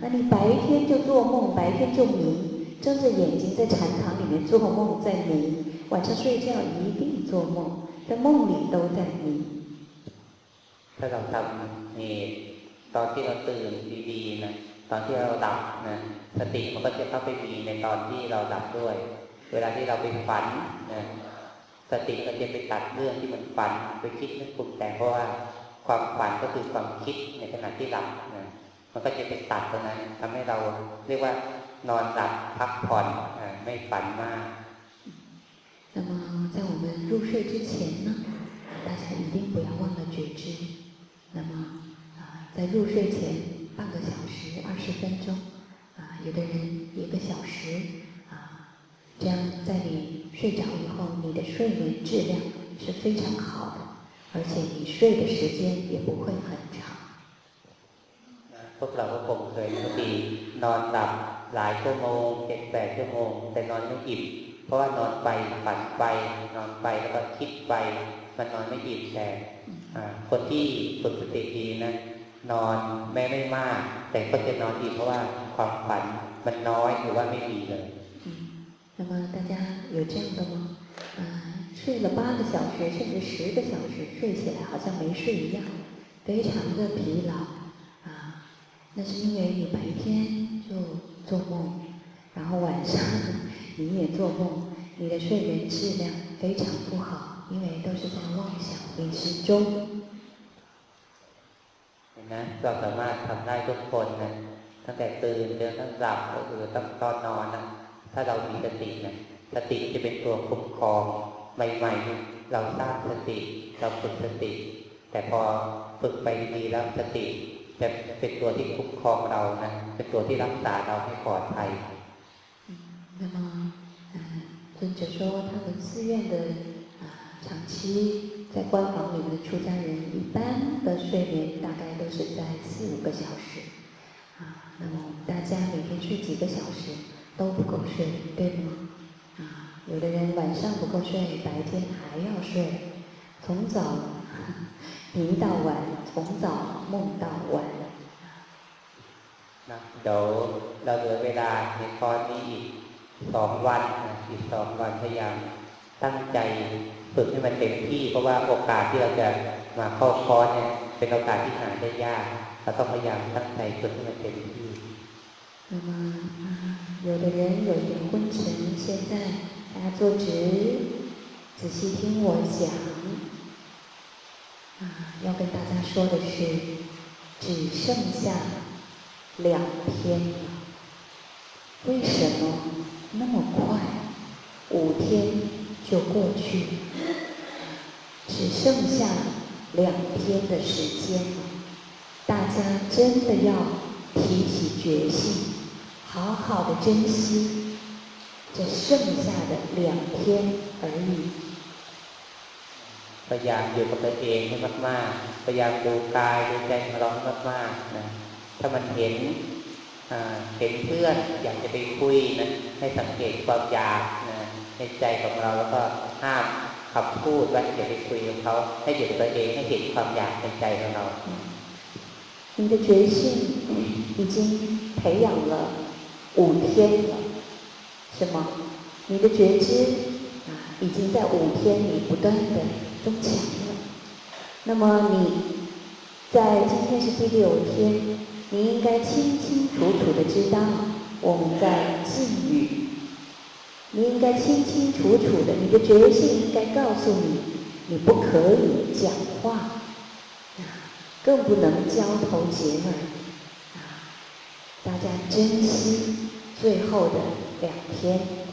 那你白天就做梦，白天就迷，睁着眼睛在禅堂里面做梦在迷，晚上睡觉一定做梦，在梦里都在迷。ถ้าเราทำนี่ตอนที่เราตื่นดีๆนะตอนที่เราดับนะสติมันก็จะเข้าไปมีในตอนที่เราดับด้วย เวลาที่เราไปฝันนะสติก็จะไปตัดเรื่องที่มันฝันไปคิดนึกปรุงแต่งเพราะว่าความฝันก็คือความคิดในขณะที่หลับนะ มันก็จะไปตัดตรงนั้น ทำให้เราเรียกว่านอนหลับพักผ่อนไม่ฝันมาก那么在我们入睡之前呢，大家一定不要忘了觉知。那么啊，在入睡前半个小时、二十分钟啊，有的人一个小时啊，这样在你睡着以后，你的睡眠质量是非常好的，而且你睡的时间也不会很长。 พวกเราก็คงเคยบางทีนอนหลับหลายชั่วโมงเจ็ดแปดชั่วโมงแต่นอนไม่อิ่มเพราะว่านอนไปฝันไปนอนไปแล้วก็คิดไปมันนอนไม่อิ่มแต่คนที่ฝึกสติดีนะนอนแม้ไม่มาก แต่ก็จะนอนอิ่มเพราะว่าความฝันมันน้อยหรือว่าไม่มีเลย那么大家有这样的吗？啊，睡了八个小时甚至十个小时，睡起来好像没睡一样，非常的疲劳啊。 那是因为你白天就做梦，然后晚上你也做梦，你的睡眠质量非常不好，因为都是在妄想迷失中。นะเราสามารถทำได้ทุกคนนะตั้งแต่ตื่นจนตั้งหลับก็คือตั้งตอนนอนนะถ้าเรามีสตินะสติจะเป็นตัวคุ้มครองใหม่ๆเราสร้างสติเราฝึกสติ แต่พอฝึกไปดีแล้วสติ จะเป็นตัวที่คุ้มครองเรานะเป็นตัวที่รักษาเราให้ปลอดภัย那么，尊者说，他们寺院的啊，长期在关房里面的出家人，一般的睡眠大概都是在四五个小时啊。那么大家每天睡几个小时都不够睡，对吗？啊，有的人晚上不够睡，白天还要睡，从早迷到晚， 从早梦到晚。那เดี๋ยวเราเหลือเวลาในตอนนี้อีกสองวันอีกสองวันพยายามตั้งใจฝึกให้มันเต็มที่ เพราะว่าโอกาสที่เราจะมาเข้าคอร์สเนี่ยเป็นโอกาสที่หาได้ยากเราต้องพยายามตั้งใจฝึกให้มันเต็มที่那么有的人有点昏沉，现在大家坐直，仔细听我讲。 啊，要跟大家说的是，只剩下两天了。为什么那么快？五天就过去，只剩下两天的时间了。大家真的要提起决心，好好的珍惜这剩下的两天而已。 พยายามอยู่กับตัวเองให้มากๆพยายามดูกายดูใจของเราให้มากๆนะถ้ามันเห็นเห็นเพื่อนอยากจะไปคุยนะให้สังเกตความอยากนะในใจของเราแล้วก็ห้ามคำพูดว่าอย่าไปคุยกับเขาให้หยุดตัวเองให้เห็นความอยากในใจของเรา你的决心已经培养了五天了，是吗？你的觉知啊，已经在五天里不断的 增强了。那么你在今天是第六天。你应该清清楚楚的知道我们在禁语。你应该清清楚楚的，你的决心应该告诉你，你不可以讲话，更不能交头接耳。大家珍惜最后的两天。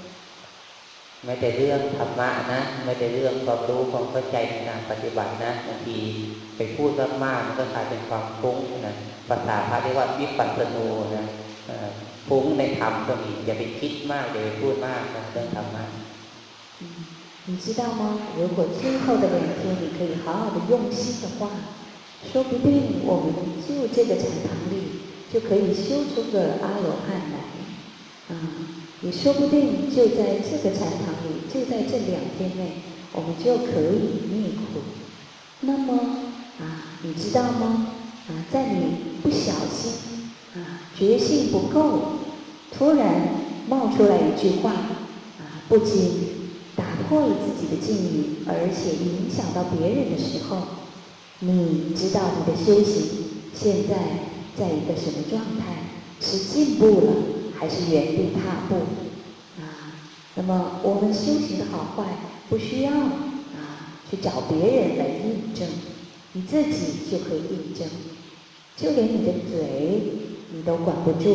ไม่แต่เรื่องธรรมะนะไม่แต่เรื่องความรู้ความเข้าใจในการปฏิบัตินะบางทีไปพูดมากๆมันก็กลายเป็นความฟุ้งนะภาษาพระเรียกว่าวิปัสสนูนะฟุ้งในธรรมก็มีอย่าไปคิดมากอย่าไปพูดมากนะเรื่องธรรมะ你知道吗？如果最后的两天你可以好好的用心的话，说不定我们就这个禅堂里就可以修出个阿罗汉来。啊。 你说不定就在这个禅堂里，就在这两天内，我们就可以灭苦。那么啊，你知道吗？啊，在你不小心啊，决心不够，突然冒出来一句话啊，不仅打破了自己的境遇，而且影响到别人的时候，你知道你的修行现在在一个什么状态？是进步了？还是原地踏步啊？ 那么我们修行的好坏，不需要啊去找别人来印证，你自己就可以印证。就连你的嘴，你都管不住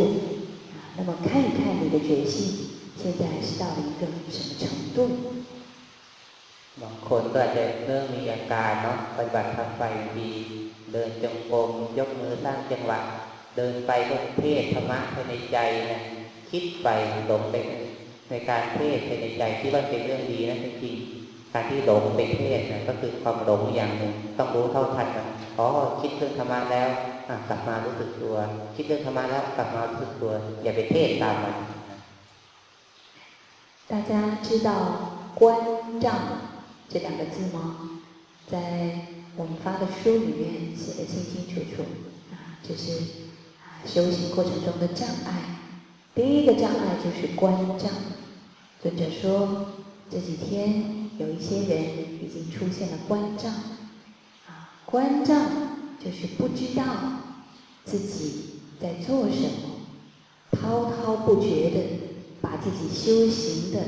啊。那么看一看你的决心，现在是到了一个什么程度？บางคนก็อาจจะเริ่มมีอาการเนาะปฏิบัติทางไฟดีเดินจงกรมยกมือสร้างจังหวะ เดินไปก็เทศธรรมะภายในใจนะคิดไปหลงไปในการเทศภายในใจคิดว่าเป็นเรื่องดีนะจริงๆการที่หลงไปเทศนะก็คือความหลงอย่างหนึ่งต้องรู้เท่าทันนะอ๋อคิดเรื่องธรรมะแล้วกลับมารู้สึกตัว คิดเรื่องธรรมะแล้วกลับมารู้สึกตัว อย่าไปเทศตามมัน大家知道关照这两个字吗？在我们发的书里面写的清清楚楚啊，这是啊 修行过程中的障碍。第一个障碍就是关照。尊者说，这几天有一些人已经出现了关照啊，关照就是不知道自己在做什么，滔滔不绝的把自己修行的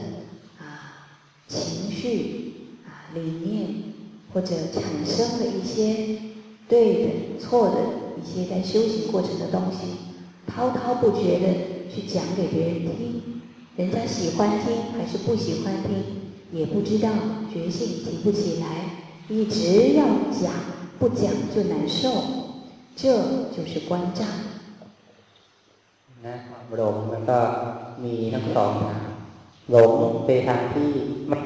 啊情绪啊理念或者产生了一些对的错的一些在修行过程的东西，滔滔不绝的去讲给别人听。人家喜欢听还是不喜欢听，也不知道，觉性提不起来，一直要讲，不讲就难受，这就是关照。นะหลงมันก็มีทั้งสองทางหลงไปทางที่ไม่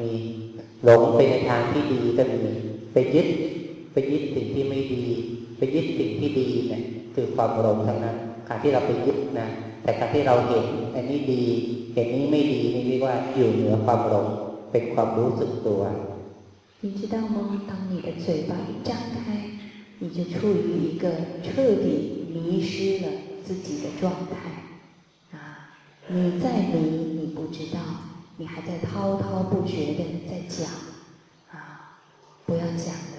มีหลงไปในทางที่ดีก็มีไปยึด ไปยึดสิ่งที่ไม่ดี ไปยึดสิ่งที่ดีเนี่ยคือความหลงทั้งนั้นการที่เราไปยึดนะแต่การที่เราเห็นอันนี้ดี เห็นนี้ไม่ดีนี่เรียกว่าอยู่เหนือความหลงเป็นความรู้สึกตัว你知道吗？当你的嘴巴一张开，你就处于一个彻底迷失了自己的状态啊！你在迷，你不知道，你还在滔滔不绝的在讲啊！不要讲了，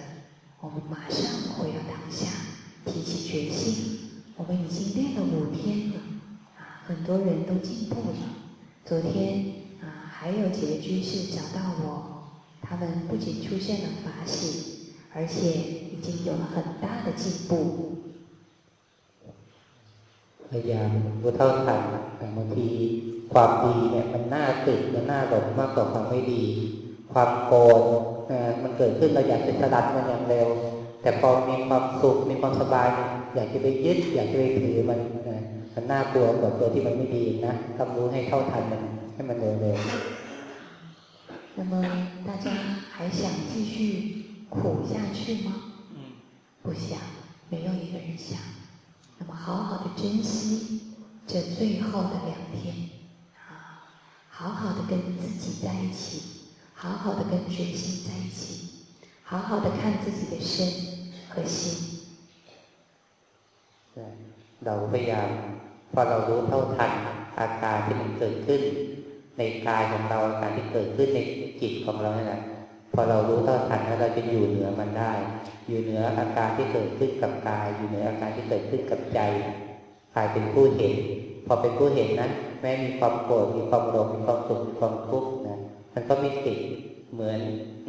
我们马上回到当下，提起决心。我们已经练了五天了。很多人都进步了。昨天啊，还有几位居士找到我，他们不仅出现了法喜，而且已经有了很大的进步。พยายามรู้เท่าทันบางทีความดีเนี่ยมันน่าตึกมันน่าหลงมากกว่าความไม่ดี ความโกรธมันเกิดขึ้นเราอยากจะสลัดมันอย่างเร็ว แต่พอมีความสุขมีความสบายอยากจะไปยึดอยากจะไปถือมันมันน่ากลัวกว่าตัวที่มันไม่ดีนะต้องรู้ให้เท่าทันมันให้มันเร็วๆ那么大家还想继续苦下去吗？不想，没有一个人想。那么好好的珍惜这最后的两天啊，好好的跟自己在一起， 好好的跟决心在一起，好好的看自己的身和心。เราพยายามพอเรารู้เท่าทันอาการที่มันเกิดขึ้น ในกายของเราอาการที่เกิดขึ้นในจิตของเราเนี่ยนะพอเรารู้เท่าทันแล้วเราจะอยู่เหนือมันได้ อยู่เหนืออาการที่เกิดขึ้นกับกาย อยู่เหนืออาการที่เกิดขึ้นกับใจกลายเป็นผู้เห็น พอเป็นผู้เห็นนั้นแม้มีความโกรธมีความโลภมีความสุขมีความทุกข์นะ มันก็ไม่ติดเหมือน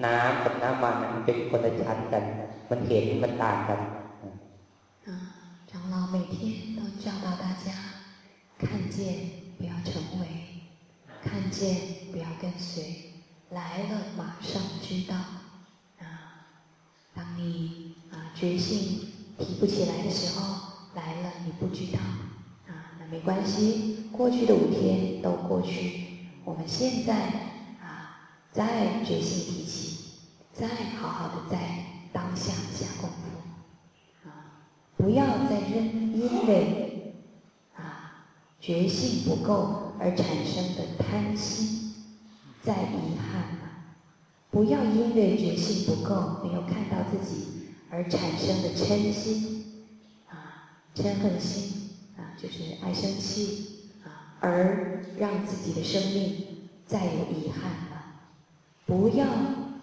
น้ำกับน้ำมันมันเป็นคนละชั้นกัน มันเห็นมันต่างกัน长老每天都教导大家。看见不要成为，看见不要跟随，来了马上知道。啊，当你啊决心提不起来的时候，来了你不知道，啊，那没关系，过去的五天都过去，我们现在啊 再决心提起，再好好的在当下下功夫，啊，不要再因，因为啊。觉性不够而产生的贪心，再遗憾了。不要因为觉性不够，没有看到自己而产生的嗔心，啊，嗔恨心，啊，就是爱生气，啊，而让自己的生命再有遗憾。不要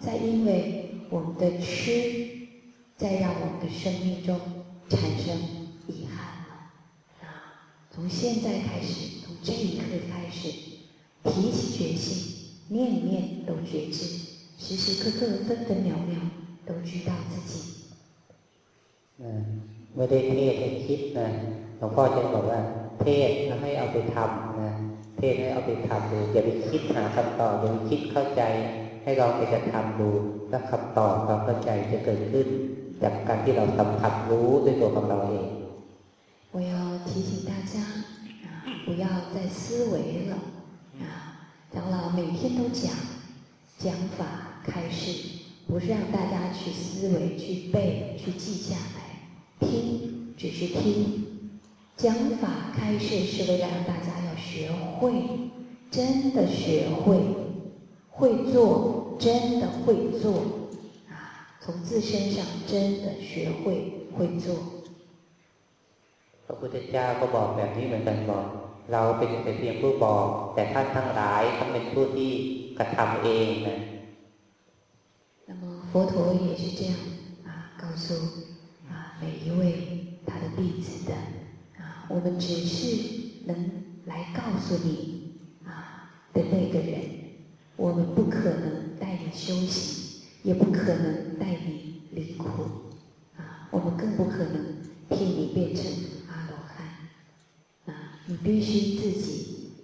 再因为我们的吃，再让我们的生命中产生遗憾。从现在开始，从这一刻开始， 提起决心，念念都觉知，时时刻刻、分分秒秒都知道自己。ไม่ได้เทศให้คิดนะหลวงพ่อจะบอกว่า เทศให้เอาไปทำนะเทศให้เอาไปทำดูอย่าไปคิดหาคำตอบอย่าไปคิดเข้าใจ ให้ลองไปจะทำดูแล้วคำตอบความเข้าใจจะเกิดขึ้นจากการที่เราสัมผัสรู้ด้วยตัวของเราเอง我要提醒大家啊，不要再思维了啊！长老每天都讲讲法开示，不是让大家去思维、去背、去记下来，听只是听。讲法开示是为了让大家要学会，真的学会， 会做，真的会做，啊，从自身上真的学会会做。พระพุทธเจ้าก็บอกแบบนี้เหมือนกันบอกเราเป็นแต่เพียงผู้บอกแต่ท่านทั้งหลายต้องเป็นผู้ที่กระทำเองนะ那么佛陀也是这样啊，告诉啊每一位他的弟子的啊，我们只是能来告诉你啊的那个人， 我们不可能带你修行，也不可能带你离苦啊，我们更不可能替你变成阿罗汉啊，你必须自己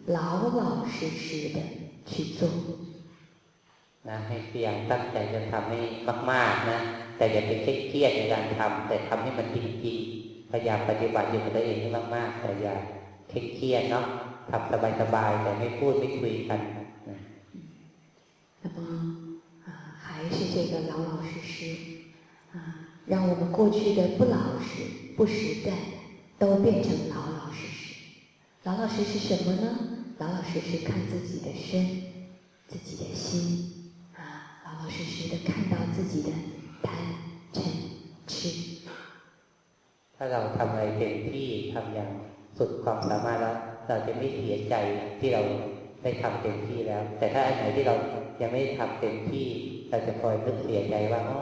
老老实实的去做。นะให้พยายามตั้งใจจะทำให้มากๆนะแต่อย่าไปเครียดในการทำแต่ทำให้มันจริงๆพยายามปฏิบัติอยู่กับตัวเองให้มากๆแต่อย่าเครียดเนาะทำสบายๆแต่ไม่พูดไม่คุยกัน 那么啊，还是这个老老实实啊，让我们过去的不老实、不实在，都变成老老实实。老老实实什么呢？老老实实看自己的身、自己的心。老实实的看到自己的贪嗔痴。ถ้าเราทำอะไรเต็มที่ทำอย่างสุดความสามารถแล้วเราจะไม่เสียใจที่เราได้ทำเต็มที่แล้ว แต่ถ้าอันไหนที่เรา ยังไม่ทำเต็มที่เราจะคอยนึกเสียใจว่าโอ้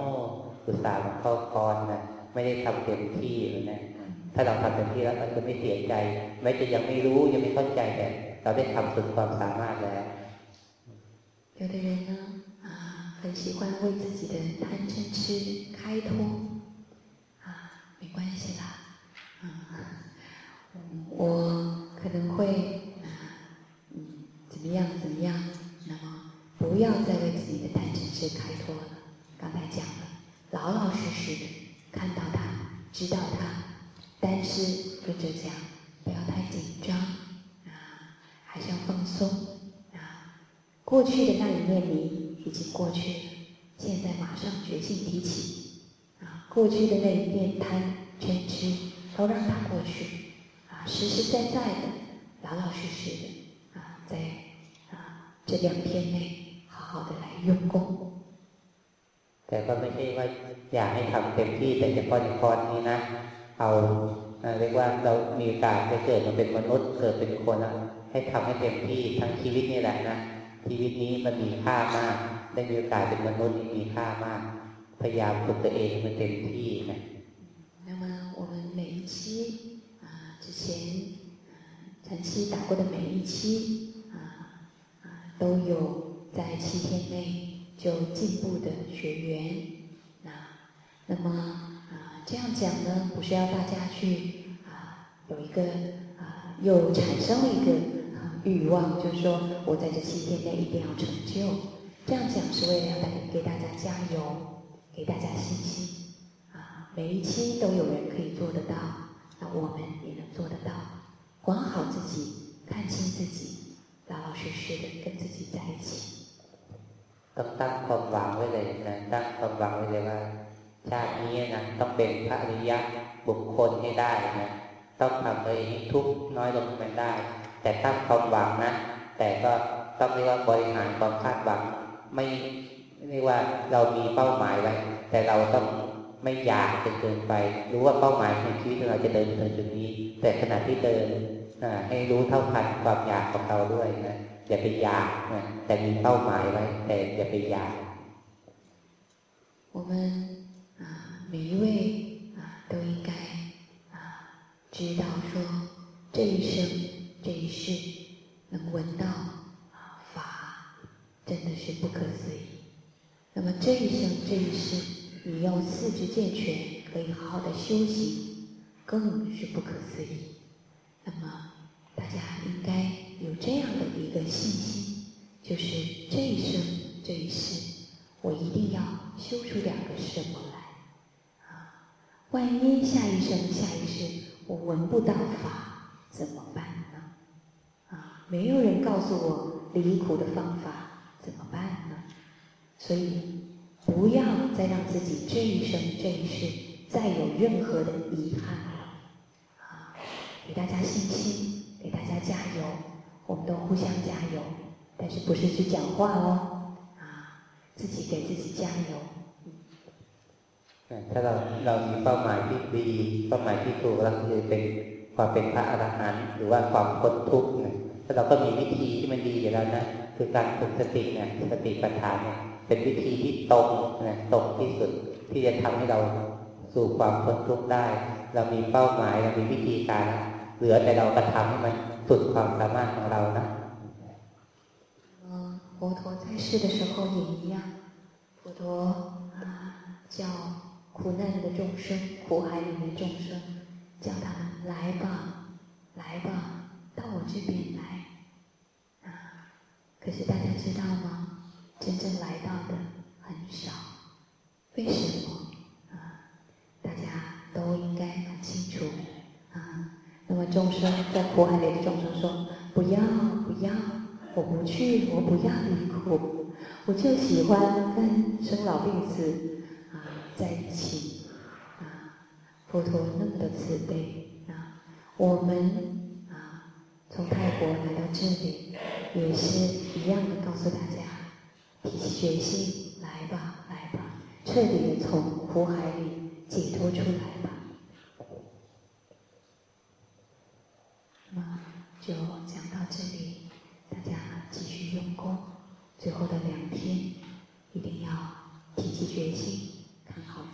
อุตส่าห์มาเข้าคอนนะไม่ได้ทำเต็มที่นะถ้าเราทำเต็มที่แล้วเราจะไม่เสียใจแม้จะยังไม่รู้ยังไม่เข้าใจแต่เราได้ทำสุดความสามารถแล้ว有的人呢很喜欢为自己的贪嗔痴开脱，啊，没关系啦，嗯，我可能会嗯怎么样怎么样，那么 不要再为自己的贪嗔痴开脱了。刚才讲了，老老实实的看到它，知道它，但是跟着讲，不要太紧张，啊，还是要放松，啊，过去的那一面你。已经过去了，现在马上决心提起，啊，过去的那一念贪嗔痴都让它过去，啊，实实在在的，老老实实的，啊，在啊这两天内好好的来用功。แต่ก็ไม่ใช่ว่าอยากให้ทำเต็มที่แต่เฉพาะในคอร์สนี้นะเอาเรียกว่าเรามีโอกาสได้เกิดมาเป็นมนุษย์เกิดเป็นคนให้ทำให้เต็มที่ทั้งชีวิตนี่แหละนะชีวิตนี้มันมีค่ามากได้มีโอกาสเป็นมนุษย์มีค่ามาก พยายามฝึกตัวเองมันเต็มที่นะ那么我们每一期啊之前长期打过的每一期啊啊都有 在七天内就进步的学员那那么啊这样讲呢不是要大家去啊有一个啊又产生了一个啊欲望就是说，我在这七天内一定要成就。这样讲是为了给给大家加油，给大家信心。啊，每一期都有人可以做得到，那我们也能做得到。管好自己，看清自己，老老实实的跟自己在一起。 ต้องตั้งความหวังไว้เลยนะตั้งความหวังไว้เลยว่า ชาตินี้นะต้องเป็นพระอริยะบุคคลให้ได้นะต้องทำตัวเองให้ทุกน้อยลงไปได้ แต่ตั้งความหวังนะแต่ก็ต้องเรียกว่าบริหารความคาดหวัง ไม่เรียกว่าเรามีเป้าหมายไว้แต่เราต้องไม่อยากจนเกินไป รู้ว่าเป้าหมายในชีวิตเราจะเดินถึงจุดนี้ แต่ขณะที่เดินให้รู้เท่าทันความอยากของเราด้วยนะ 减肥呀等我们啊每一位啊都应该啊知道说这一生这一世能闻到啊法真的是不可思议。那么这一生这一世你要四肢健全可以好好的修行更是不可思议。那么大家应该有这样的一个信心，就是这一生这一世，我一定要修出两个什么来啊！万一下一生下一世我闻不到法，怎么办呢？啊，没有人告诉我离苦的方法，怎么办呢？所以不要再让自己这一生这一世再有任何的遗憾了啊！给大家信心。给大家加油，我们都互相加油，但是不是去讲话哦，啊，自己给自己加油。ถ้าเราเรามีเป้าหมายที่ดีเป้าหมายที่ถูกเราจะเป็นความเป็นพระอรหันต์หรือว่าความพ้นทุกข์เนี่ยถ้าเราก็มีวิธีที่มันดีอยู่แล้วนะคือการฝึกสติเนี่ยสติปัฏฐานเนี่ยเป็นวิธีที่ตรงนะตรงที่สุดที่จะทำให้เราสู่ความพ้นทุกข์ได้ เรามีเป้าหมายเรามีวิธีการเหลือแต่เรากระทำให้มัน สุดความสามารถของเรานะ佛陀在世的时候也一样，佛陀啊叫苦难的众生、苦海里面众生，叫他们来吧，来吧，到我这边来啊！可是大家知道吗？真正来到的很少，为什么啊？大家都应该很清楚啊。 那么众生在苦海里的众生说：“不要，不要，我不去，我不要离苦，我就喜欢跟生老病死啊在一起啊。”佛陀那么的慈悲啊，我们啊从泰国来到这里，也是一样的告诉大家：提起决心，来吧，来吧，彻底的从苦海里解脱出来吧。那么就讲到这里，大家继续用功。最后的两天，一定要提起决心，看好。